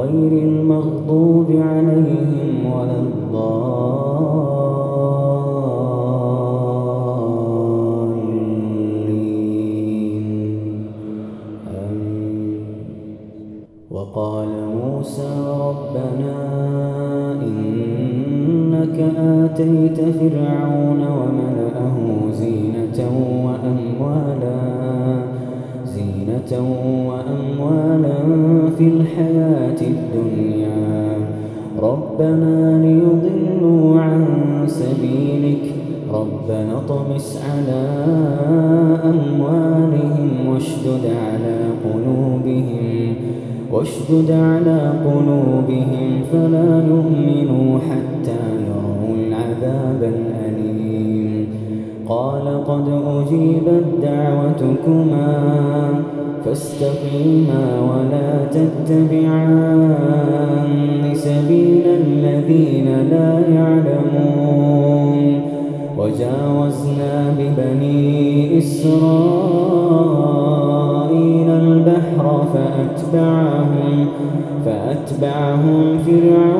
غير المغضوب عليهم ولا الضالين. آمين وقال موسى ربنا إنك آتيت فرعون وملأه زينة وأموالا زينة في الحياة الدنيا. ربنا ليضلوا عن سبيلك. ربنا طمس على أموالهم واشدد على قلوبهم. واشدد على قلوبهم فلا يؤمنوا حتى يروا العذاب الأليم. قال قد أجيبت دعوتكما. فاستقيما ولا تتبعان سبيل الذين لا يعلمون. وجاوزنا ببني إسرائيل البحر فأتبعهم فأتبعهم فرعون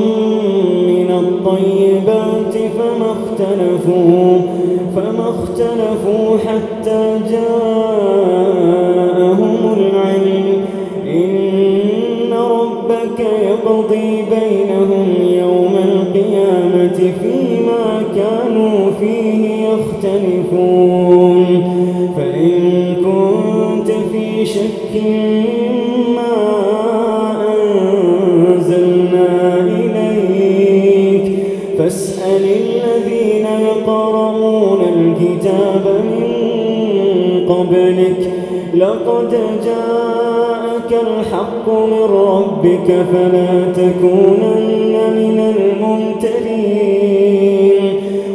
اختلفوا فما اختلفوا حتى جاءهم جاءك الحق من ربك فلا تكونن من الممترين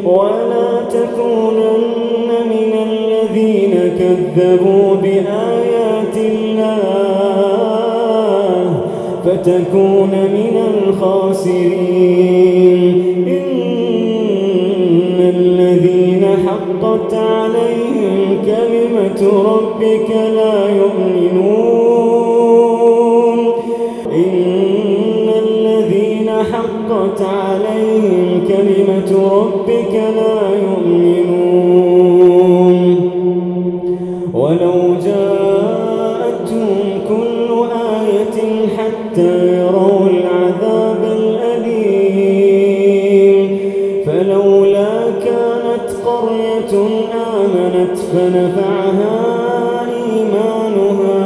ولا تكونن من الذين كذبوا بآيات الله فتكون من الخاسرين. ربك لا يؤمنون. ولو جاءتهم كل آية حتى يروا العذاب الأليم. فلولا كانت قرية آمنت فنفعها إيمانها.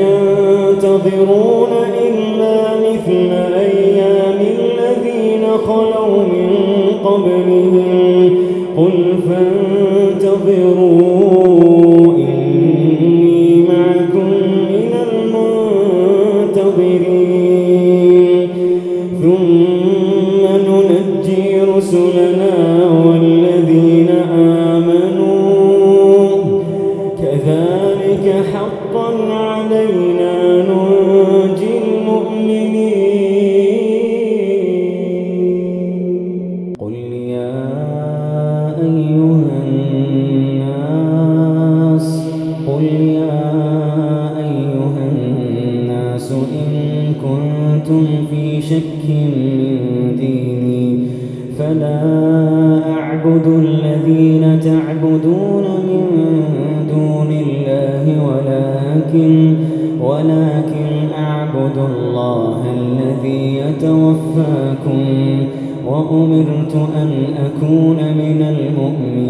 ينتظرون إلا مثل أيام الذين خلوا من قبلهم. أعبد الذين تعبدون من دون الله ولكن ولكن أعبد الله الذي يتوفاكم وأمرت أن أكون من المؤمنين.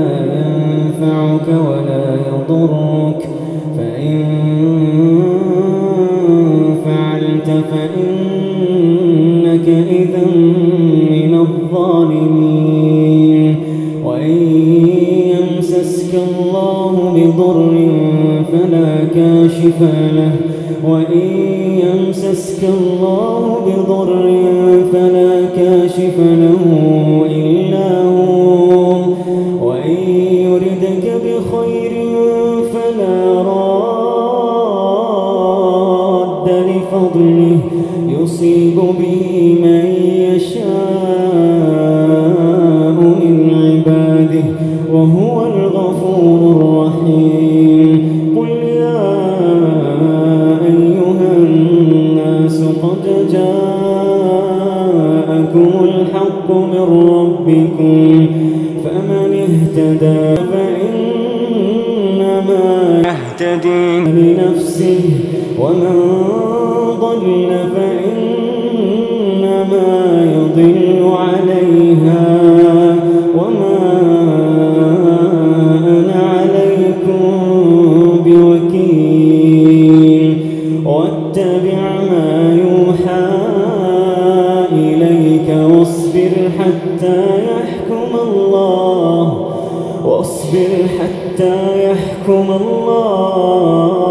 بضر فلا كاشف له. وإن يمسسك الله بضر فلا كاشف له إلا جاءكم الحق من ربكم فمن اهتدى حتى يحكم الله. واصبر حتى يحكم الله.